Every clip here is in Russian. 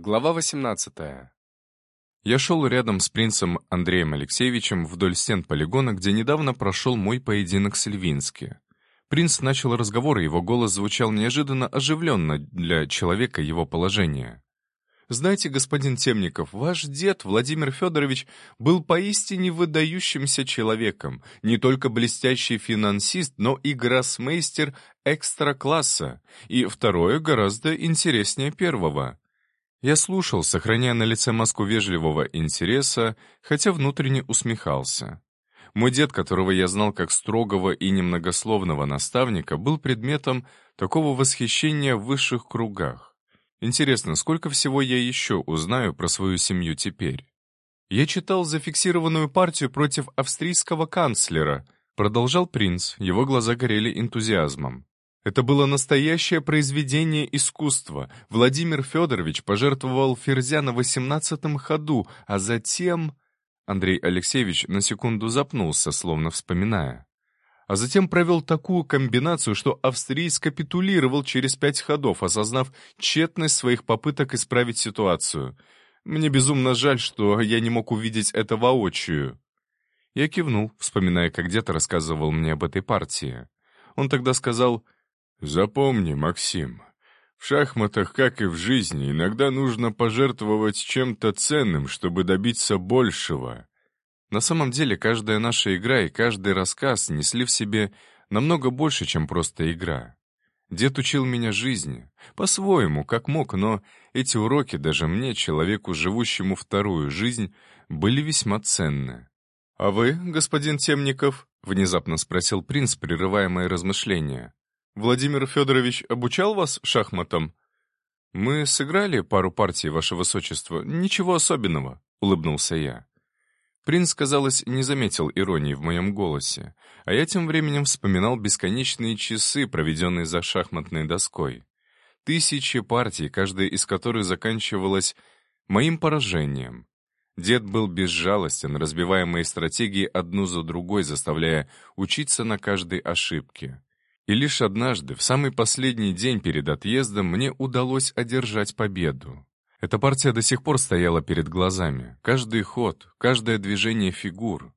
Глава 18. Я шел рядом с принцем Андреем Алексеевичем вдоль стен полигона, где недавно прошел мой поединок с Львински. Принц начал разговор, и его голос звучал неожиданно оживленно для человека его положения. «Знаете, господин Темников, ваш дед Владимир Федорович был поистине выдающимся человеком, не только блестящий финансист, но и гроссмейстер экстра-класса, и второе гораздо интереснее первого». Я слушал, сохраняя на лице маску вежливого интереса, хотя внутренне усмехался. Мой дед, которого я знал как строгого и немногословного наставника, был предметом такого восхищения в высших кругах. Интересно, сколько всего я еще узнаю про свою семью теперь? Я читал зафиксированную партию против австрийского канцлера, продолжал принц, его глаза горели энтузиазмом. Это было настоящее произведение искусства. Владимир Федорович пожертвовал ферзя на восемнадцатом ходу, а затем... Андрей Алексеевич на секунду запнулся, словно вспоминая. А затем провел такую комбинацию, что австриец капитулировал через пять ходов, осознав тщетность своих попыток исправить ситуацию. Мне безумно жаль, что я не мог увидеть это воочию. Я кивнул, вспоминая, как дед рассказывал мне об этой партии. Он тогда сказал Запомни, Максим, в шахматах, как и в жизни, иногда нужно пожертвовать чем-то ценным, чтобы добиться большего. На самом деле, каждая наша игра и каждый рассказ несли в себе намного больше, чем просто игра. Дед учил меня жизни, по-своему, как мог, но эти уроки даже мне, человеку, живущему вторую жизнь, были весьма ценны. «А вы, господин Темников?» — внезапно спросил принц, прерывая мои размышления. Владимир Федорович обучал вас шахматам?» «Мы сыграли пару партий, ваше высочество. Ничего особенного», — улыбнулся я. Принц, казалось, не заметил иронии в моем голосе, а я тем временем вспоминал бесконечные часы, проведенные за шахматной доской. Тысячи партий, каждая из которых заканчивалась моим поражением. Дед был безжалостен, разбивая мои стратегии одну за другой, заставляя учиться на каждой ошибке. И лишь однажды, в самый последний день перед отъездом, мне удалось одержать победу. Эта партия до сих пор стояла перед глазами. Каждый ход, каждое движение фигур.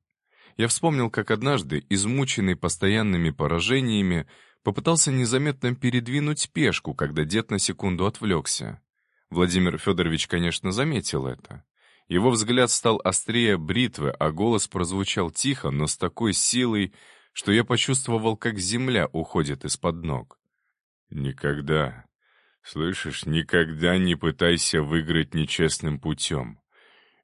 Я вспомнил, как однажды, измученный постоянными поражениями, попытался незаметно передвинуть пешку, когда дед на секунду отвлекся. Владимир Федорович, конечно, заметил это. Его взгляд стал острее бритвы, а голос прозвучал тихо, но с такой силой, что я почувствовал, как земля уходит из-под ног. «Никогда, слышишь, никогда не пытайся выиграть нечестным путем.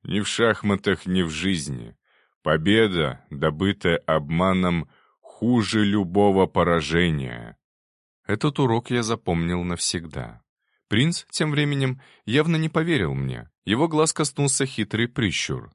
Ни в шахматах, ни в жизни. Победа, добытая обманом, хуже любого поражения». Этот урок я запомнил навсегда. Принц, тем временем, явно не поверил мне. Его глаз коснулся хитрый прищур.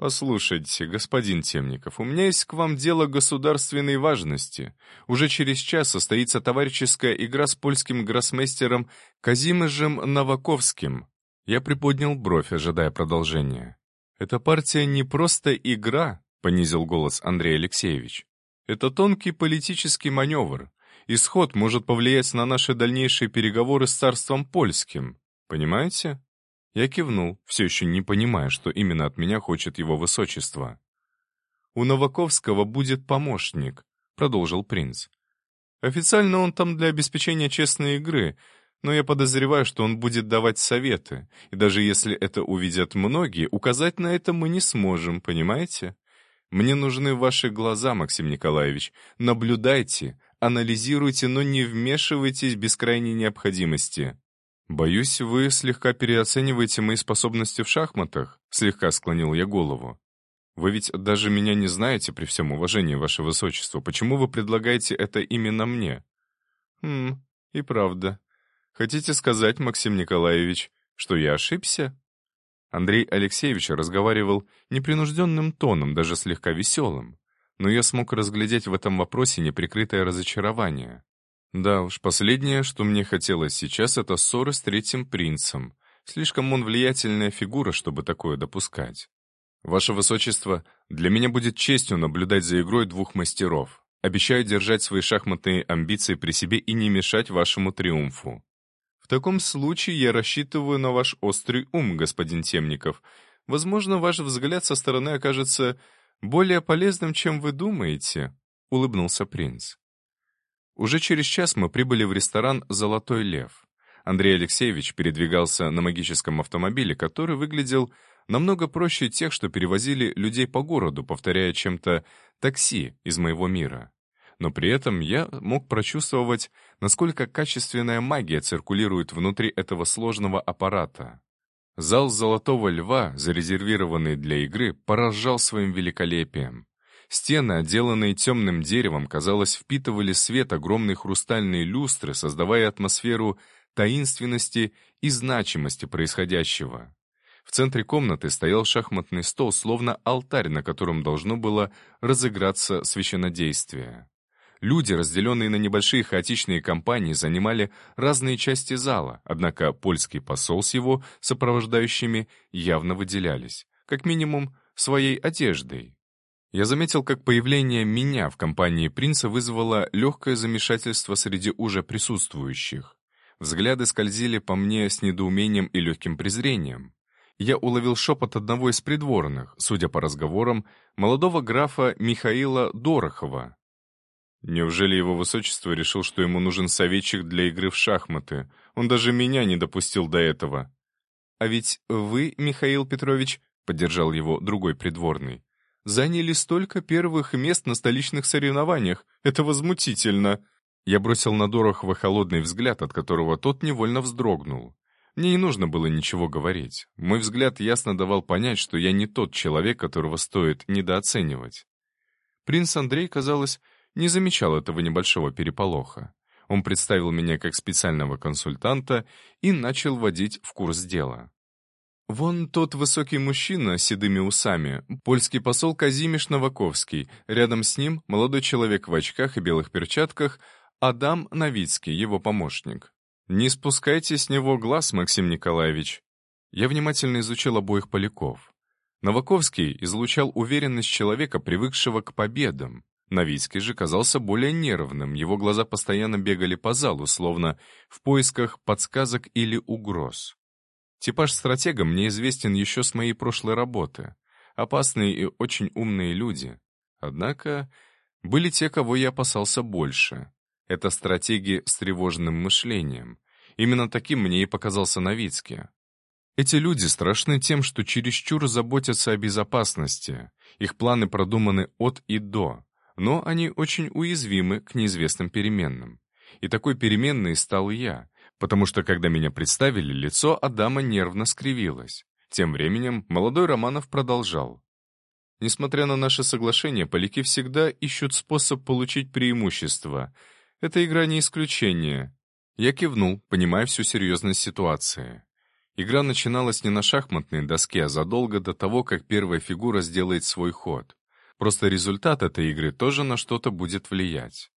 «Послушайте, господин Темников, у меня есть к вам дело государственной важности. Уже через час состоится товарищеская игра с польским гроссмейстером Казимыжем Новаковским». Я приподнял бровь, ожидая продолжения. «Эта партия не просто игра», — понизил голос Андрей Алексеевич. «Это тонкий политический маневр. Исход может повлиять на наши дальнейшие переговоры с царством польским. Понимаете?» Я кивнул, все еще не понимая, что именно от меня хочет его высочество. «У Новаковского будет помощник», — продолжил принц. «Официально он там для обеспечения честной игры, но я подозреваю, что он будет давать советы, и даже если это увидят многие, указать на это мы не сможем, понимаете? Мне нужны ваши глаза, Максим Николаевич. Наблюдайте, анализируйте, но не вмешивайтесь без крайней необходимости». «Боюсь, вы слегка переоцениваете мои способности в шахматах», — слегка склонил я голову. «Вы ведь даже меня не знаете при всем уважении, ваше высочество. Почему вы предлагаете это именно мне?» «Хм, и правда. Хотите сказать, Максим Николаевич, что я ошибся?» Андрей Алексеевич разговаривал непринужденным тоном, даже слегка веселым. Но я смог разглядеть в этом вопросе неприкрытое разочарование. Да уж, последнее, что мне хотелось сейчас, это ссора с третьим принцем. Слишком он влиятельная фигура, чтобы такое допускать. Ваше Высочество, для меня будет честью наблюдать за игрой двух мастеров. Обещаю держать свои шахматные амбиции при себе и не мешать вашему триумфу. В таком случае я рассчитываю на ваш острый ум, господин Темников. Возможно, ваш взгляд со стороны окажется более полезным, чем вы думаете», — улыбнулся принц. Уже через час мы прибыли в ресторан «Золотой лев». Андрей Алексеевич передвигался на магическом автомобиле, который выглядел намного проще тех, что перевозили людей по городу, повторяя чем-то такси из моего мира. Но при этом я мог прочувствовать, насколько качественная магия циркулирует внутри этого сложного аппарата. Зал «Золотого льва», зарезервированный для игры, поражал своим великолепием. Стены, отделанные темным деревом, казалось, впитывали свет огромной хрустальной люстры, создавая атмосферу таинственности и значимости происходящего. В центре комнаты стоял шахматный стол, словно алтарь, на котором должно было разыграться священнодействие. Люди, разделенные на небольшие хаотичные компании, занимали разные части зала, однако польский посол с его сопровождающими явно выделялись, как минимум своей одеждой. Я заметил, как появление меня в компании принца вызвало легкое замешательство среди уже присутствующих. Взгляды скользили по мне с недоумением и легким презрением. Я уловил шепот одного из придворных, судя по разговорам, молодого графа Михаила Дорохова. Неужели его высочество решил, что ему нужен советчик для игры в шахматы? Он даже меня не допустил до этого. «А ведь вы, Михаил Петрович, — поддержал его другой придворный, — заняли столько первых мест на столичных соревнованиях. Это возмутительно!» Я бросил на Дорохова холодный взгляд, от которого тот невольно вздрогнул. Мне не нужно было ничего говорить. Мой взгляд ясно давал понять, что я не тот человек, которого стоит недооценивать. Принц Андрей, казалось, не замечал этого небольшого переполоха. Он представил меня как специального консультанта и начал вводить в курс дела. Вон тот высокий мужчина с седыми усами, польский посол Казимиш Новаковский, рядом с ним молодой человек в очках и белых перчатках, Адам Новицкий, его помощник. Не спускайте с него глаз, Максим Николаевич. Я внимательно изучил обоих поляков. Новаковский излучал уверенность человека, привыкшего к победам. Новицкий же казался более нервным, его глаза постоянно бегали по залу, словно в поисках подсказок или угроз. Типаж стратега мне известен еще с моей прошлой работы. Опасные и очень умные люди. Однако были те, кого я опасался больше. Это стратеги с тревожным мышлением. Именно таким мне и показался Новицкий. Эти люди страшны тем, что чересчур заботятся о безопасности. Их планы продуманы от и до, но они очень уязвимы к неизвестным переменным. И такой переменной стал я, потому что, когда меня представили, лицо Адама нервно скривилось. Тем временем молодой Романов продолжал. Несмотря на наше соглашение, поляки всегда ищут способ получить преимущество — эта игра не исключение. Я кивнул, понимая всю серьезность ситуации. Игра начиналась не на шахматной доске, а задолго до того, как первая фигура сделает свой ход. Просто результат этой игры тоже на что-то будет влиять.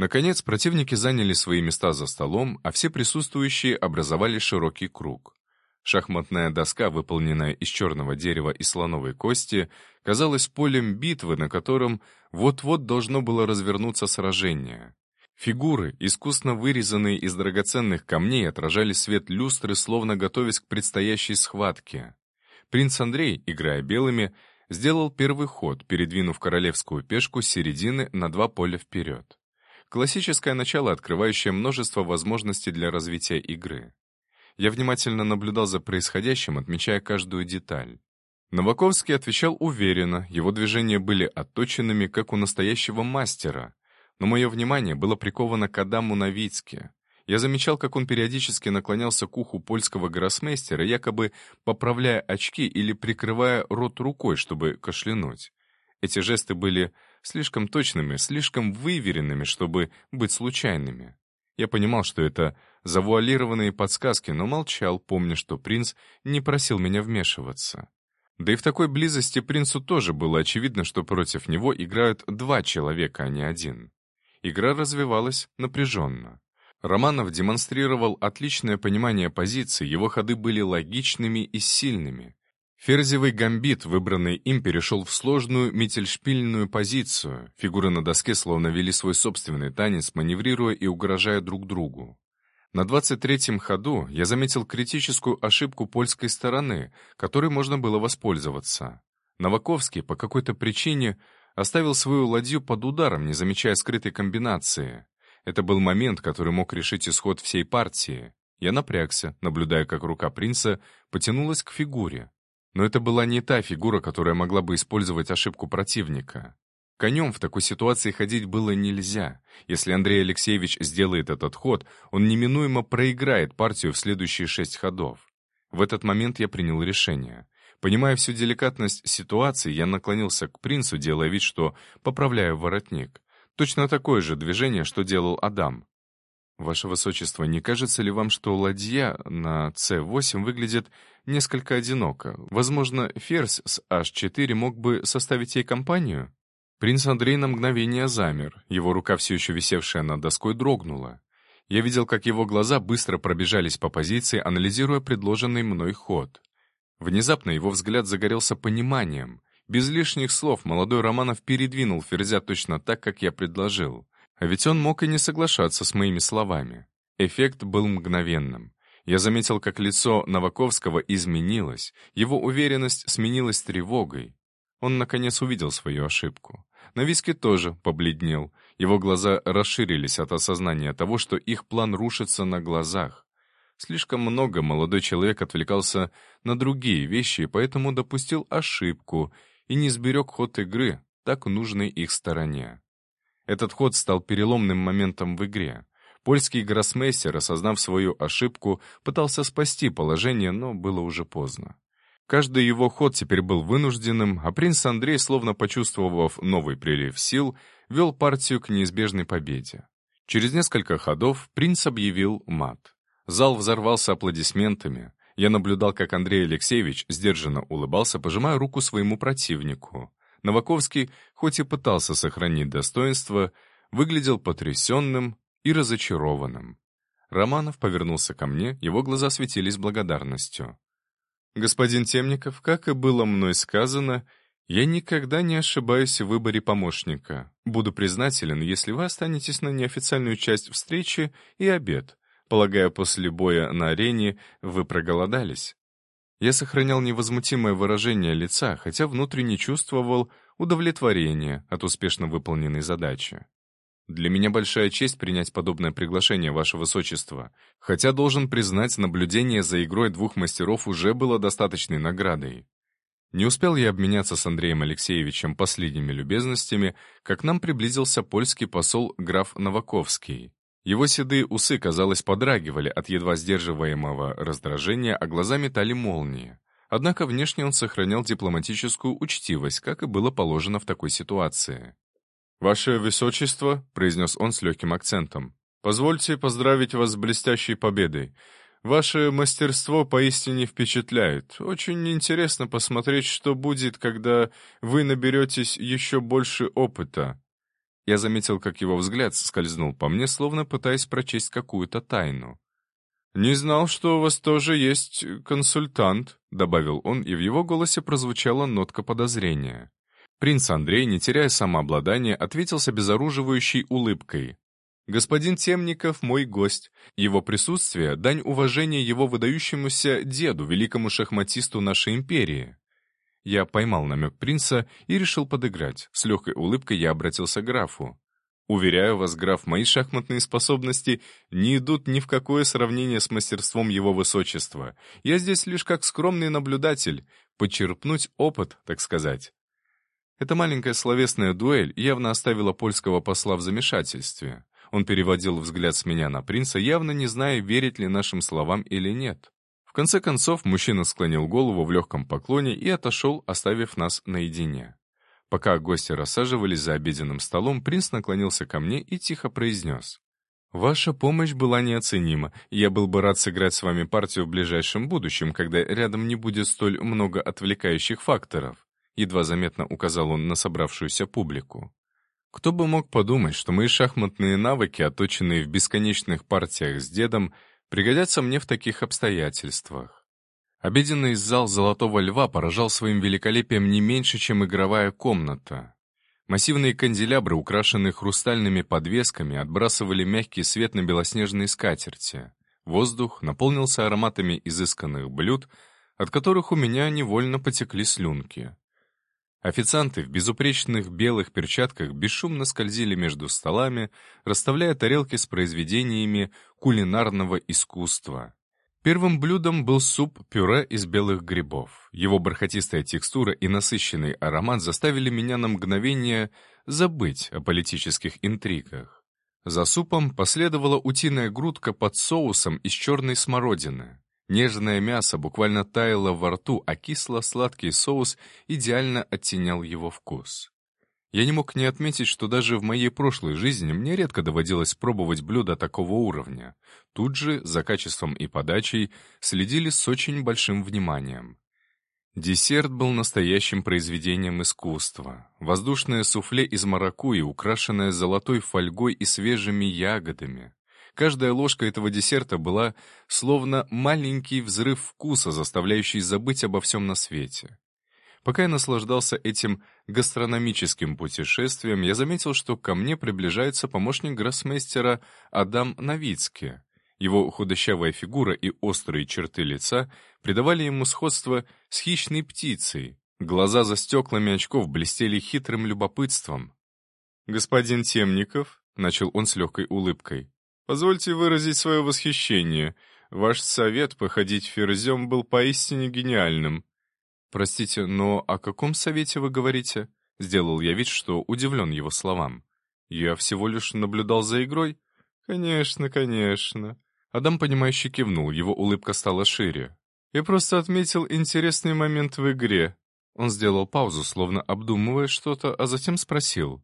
Наконец, противники заняли свои места за столом, а все присутствующие образовали широкий круг. Шахматная доска, выполненная из черного дерева и слоновой кости, казалась полем битвы, на котором вот-вот должно было развернуться сражение. Фигуры, искусно вырезанные из драгоценных камней, отражали свет люстры, словно готовясь к предстоящей схватке. Принц Андрей, играя белыми, сделал первый ход, передвинув королевскую пешку с середины на два поля вперед. Классическое начало, открывающее множество возможностей для развития игры. Я внимательно наблюдал за происходящим, отмечая каждую деталь. Новаковский отвечал уверенно, его движения были отточенными, как у настоящего мастера, но мое внимание было приковано к Адаму Новицке. Я замечал, как он периодически наклонялся к уху польского гроссмейстера, якобы поправляя очки или прикрывая рот рукой, чтобы кашлянуть. Эти жесты были слишком точными, слишком выверенными, чтобы быть случайными. Я понимал, что это завуалированные подсказки, но молчал, помня, что принц не просил меня вмешиваться. Да и в такой близости принцу тоже было очевидно, что против него играют два человека, а не один. Игра развивалась напряженно. Романов демонстрировал отличное понимание позиции, его ходы были логичными и сильными. Ферзевый гамбит, выбранный им, перешел в сложную мительшпильную позицию. Фигуры на доске словно вели свой собственный танец, маневрируя и угрожая друг другу. На 23-м ходу я заметил критическую ошибку польской стороны, которой можно было воспользоваться. Новаковский по какой-то причине оставил свою ладью под ударом, не замечая скрытой комбинации. Это был момент, который мог решить исход всей партии. Я напрягся, наблюдая, как рука принца потянулась к фигуре. Но это была не та фигура, которая могла бы использовать ошибку противника. Конем в такой ситуации ходить было нельзя. Если Андрей Алексеевич сделает этот ход, он неминуемо проиграет партию в следующие шесть ходов. В этот момент я принял решение. Понимая всю деликатность ситуации, я наклонился к принцу, делая вид, что поправляю воротник. Точно такое же движение, что делал Адам. «Ваше Высочество, не кажется ли вам, что ладья на С8 выглядит несколько одиноко? Возможно, ферзь с H4 мог бы составить ей компанию?» Принц Андрей на мгновение замер, его рука, все еще висевшая над доской, дрогнула. Я видел, как его глаза быстро пробежались по позиции, анализируя предложенный мной ход. Внезапно его взгляд загорелся пониманием. Без лишних слов молодой Романов передвинул ферзя точно так, как я предложил. А ведь он мог и не соглашаться с моими словами. Эффект был мгновенным. Я заметил, как лицо Новаковского изменилось, его уверенность сменилась тревогой. Он, наконец, увидел свою ошибку. Новицкий тоже побледнел. Его глаза расширились от осознания того, что их план рушится на глазах. Слишком много молодой человек отвлекался на другие вещи, поэтому допустил ошибку и не сберег ход игры, так нужной их стороне. Этот ход стал переломным моментом в игре. Польский гроссмейстер, осознав свою ошибку, пытался спасти положение, но было уже поздно. Каждый его ход теперь был вынужденным, а принц Андрей, словно почувствовав новый прилив сил, вел партию к неизбежной победе. Через несколько ходов принц объявил мат. Зал взорвался аплодисментами. Я наблюдал, как Андрей Алексеевич сдержанно улыбался, пожимая руку своему противнику. Новаковский, хоть и пытался сохранить достоинство, выглядел потрясенным и разочарованным. Романов повернулся ко мне, его глаза светились благодарностью. «Господин Темников, как и было мной сказано, я никогда не ошибаюсь в выборе помощника. Буду признателен, если вы останетесь на неофициальную часть встречи и обед. Полагаю, после боя на арене вы проголодались». Я сохранял невозмутимое выражение лица, хотя внутренне чувствовал удовлетворение от успешно выполненной задачи. Для меня большая честь принять подобное приглашение, Ваше Высочество, хотя должен признать, наблюдение за игрой двух мастеров уже было достаточной наградой. Не успел я обменяться с Андреем Алексеевичем последними любезностями, как нам приблизился польский посол граф Новаковский. Его седые усы, казалось, подрагивали от едва сдерживаемого раздражения, а глаза метали молнии. Однако внешне он сохранял дипломатическую учтивость, как и было положено в такой ситуации. «Ваше Высочество», — произнес он с легким акцентом, — «позвольте поздравить вас с блестящей победой. Ваше мастерство поистине впечатляет. Очень интересно посмотреть, что будет, когда вы наберетесь еще больше опыта». Я заметил, как его взгляд скользнул по мне, словно пытаясь прочесть какую-то тайну. «Не знал, что у вас тоже есть консультант», — добавил он, и в его голосе прозвучала нотка подозрения. Принц Андрей, не теряя самообладания, ответил с обезоруживающей улыбкой. «Господин Темников — мой гость. Его присутствие — дань уважения его выдающемуся деду, великому шахматисту нашей империи». Я поймал намек принца и решил подыграть. С легкой улыбкой я обратился к графу. «Уверяю вас, граф, мои шахматные способности не идут ни в какое сравнение с мастерством его высочества. Я здесь лишь как скромный наблюдатель, почерпнуть опыт, так сказать». Эта маленькая словесная дуэль явно оставила польского посла в замешательстве. Он переводил взгляд с меня на принца, явно не зная, верить ли нашим словам или нет. В конце концов, мужчина склонил голову в легком поклоне и отошел, оставив нас наедине. Пока гости рассаживались за обеденным столом, принц наклонился ко мне и тихо произнес. «Ваша помощь была неоценима. Я был бы рад сыграть с вами партию в ближайшем будущем, когда рядом не будет столь много отвлекающих факторов едва заметно указал он на собравшуюся публику. Кто бы мог подумать, что мои шахматные навыки, оточенные в бесконечных партиях с дедом, пригодятся мне в таких обстоятельствах. Обеденный зал «Золотого льва» поражал своим великолепием не меньше, чем игровая комната. Массивные канделябры, украшенные хрустальными подвесками, отбрасывали мягкий свет на белоснежные скатерти. Воздух наполнился ароматами изысканных блюд, от которых у меня невольно потекли слюнки. Официанты в безупречных белых перчатках бесшумно скользили между столами, расставляя тарелки с произведениями кулинарного искусства. Первым блюдом был суп-пюре из белых грибов. Его бархатистая текстура и насыщенный аромат заставили меня на мгновение забыть о политических интригах. За супом последовала утиная грудка под соусом из черной смородины. Нежное мясо буквально таяло во рту, а кисло-сладкий соус идеально оттенял его вкус. Я не мог не отметить, что даже в моей прошлой жизни мне редко доводилось пробовать блюда такого уровня. Тут же, за качеством и подачей, следили с очень большим вниманием. Десерт был настоящим произведением искусства. Воздушное суфле из маракуйи, украшенное золотой фольгой и свежими ягодами. Каждая ложка этого десерта была словно маленький взрыв вкуса, заставляющий забыть обо всем на свете. Пока я наслаждался этим гастрономическим путешествием, я заметил, что ко мне приближается помощник гроссмейстера Адам Новицкий. Его худощавая фигура и острые черты лица придавали ему сходство с хищной птицей. Глаза за стеклами очков блестели хитрым любопытством. «Господин Темников», — начал он с легкой улыбкой, — «позвольте выразить свое восхищение. Ваш совет походить ферзем был поистине гениальным. «Простите, но о каком совете вы говорите?» Сделал я вид, что удивлен его словам. «Я всего лишь наблюдал за игрой?» «Конечно, конечно». Адам, понимающе кивнул, его улыбка стала шире. «Я просто отметил интересный момент в игре». Он сделал паузу, словно обдумывая что-то, а затем спросил.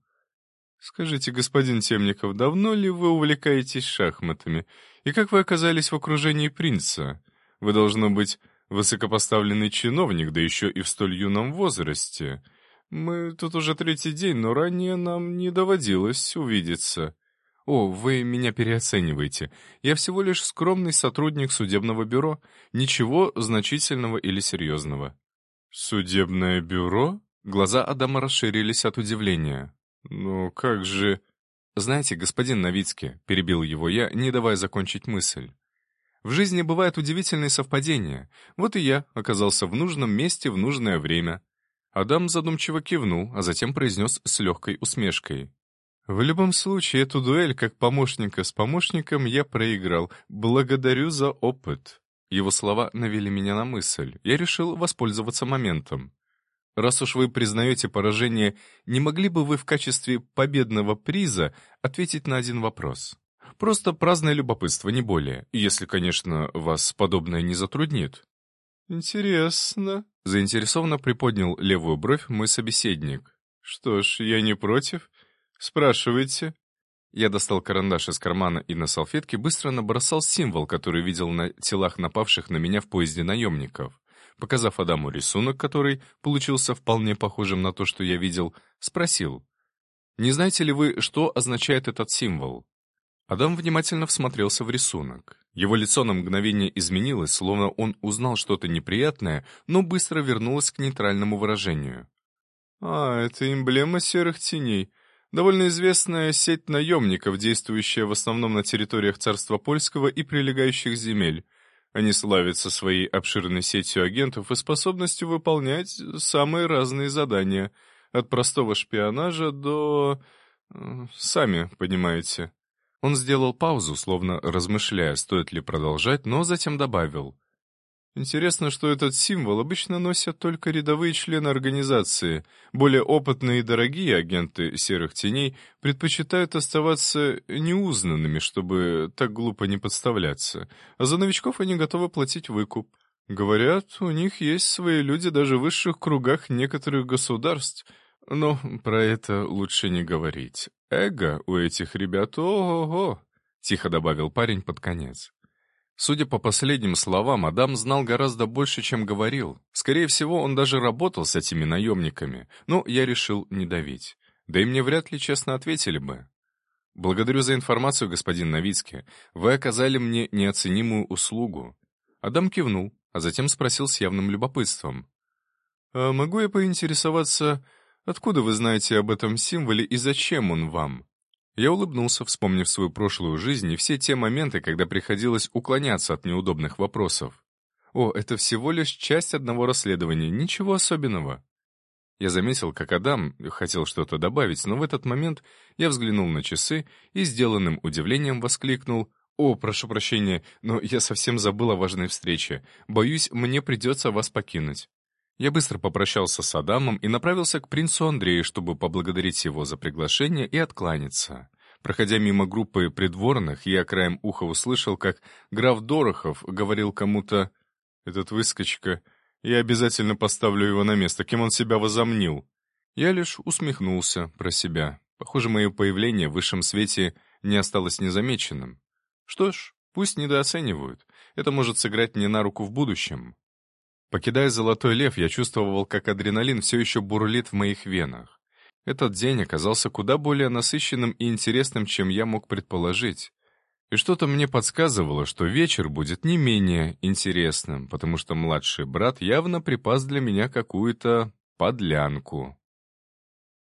«Скажите, господин Темников, давно ли вы увлекаетесь шахматами? И как вы оказались в окружении принца? Вы, должно быть, Высокопоставленный чиновник, да еще и в столь юном возрасте. Мы тут уже третий день, но ранее нам не доводилось увидеться. О, вы меня переоцениваете. Я всего лишь скромный сотрудник судебного бюро. Ничего значительного или серьезного. Судебное бюро? Глаза Адама расширились от удивления. «Ну как же...» «Знаете, господин Новицкий», — перебил его я, не давая закончить мысль. В жизни бывают удивительные совпадения. Вот и я оказался в нужном месте в нужное время. Адам задумчиво кивнул, а затем произнес с легкой усмешкой. «В любом случае, эту дуэль как помощника с помощником я проиграл. Благодарю за опыт». Его слова навели меня на мысль. Я решил воспользоваться моментом. «Раз уж вы признаете поражение, не могли бы вы в качестве победного приза ответить на один вопрос?» Просто праздное любопытство, не более, если, конечно, вас подобное не затруднит». «Интересно», — заинтересованно приподнял левую бровь мой собеседник. «Что ж, я не против. Спрашивайте». Я достал карандаш из кармана и на салфетке быстро набросал символ, который видел на телах напавших на меня в поезде наемников. Показав Адаму рисунок, который получился вполне похожим на то, что я видел, спросил. «Не знаете ли вы, что означает этот символ?» Адам внимательно всмотрелся в рисунок. Его лицо на мгновение изменилось, словно он узнал что-то неприятное, но быстро вернулось к нейтральному выражению. «А, это эмблема серых теней. Довольно известная сеть наемников, действующая в основном на территориях царства польского и прилегающих земель. Они славятся своей обширной сетью агентов и способностью выполнять самые разные задания, от простого шпионажа до... Э, сами понимаете». Он сделал паузу, словно размышляя, стоит ли продолжать, но затем добавил. Интересно, что этот символ обычно носят только рядовые члены организации. Более опытные и дорогие агенты серых теней предпочитают оставаться неузнанными, чтобы так глупо не подставляться. А за новичков они готовы платить выкуп. Говорят, у них есть свои люди даже в высших кругах некоторых государств. Но про это лучше не говорить. Эго у этих ребят ого-го, тихо добавил парень под конец. Судя по последним словам, Адам знал гораздо больше, чем говорил. Скорее всего, он даже работал с этими наемниками, но я решил не давить. Да и мне вряд ли честно ответили бы. «Благодарю за информацию, господин Новицкий. Вы оказали мне неоценимую услугу». Адам кивнул, а затем спросил с явным любопытством. «А могу я поинтересоваться, Откуда вы знаете об этом символе и зачем он вам?» Я улыбнулся, вспомнив свою прошлую жизнь и все те моменты, когда приходилось уклоняться от неудобных вопросов. О, это всего лишь часть одного расследования, ничего особенного. Я заметил, как Адам хотел что-то добавить, но в этот момент я взглянул на часы и сделанным удивлением воскликнул «О, прошу прощения, но я совсем забыл о важной встрече. Боюсь, мне придется вас покинуть». Я быстро попрощался с Адамом и направился к принцу Андрею, чтобы поблагодарить его за приглашение и откланяться. Проходя мимо группы придворных, я краем уха услышал, как граф Дорохов говорил кому-то «Этот выскочка, я обязательно поставлю его на место, кем он себя возомнил». Я лишь усмехнулся про себя. Похоже, мое появление в высшем свете не осталось незамеченным. Что ж, пусть недооценивают. Это может сыграть мне на руку в будущем. Покидая Золотой Лев, я чувствовал, как адреналин все еще бурлит в моих венах. Этот день оказался куда более насыщенным и интересным, чем я мог предположить. И что-то мне подсказывало, что вечер будет не менее интересным, потому что младший брат явно припас для меня какую-то подлянку.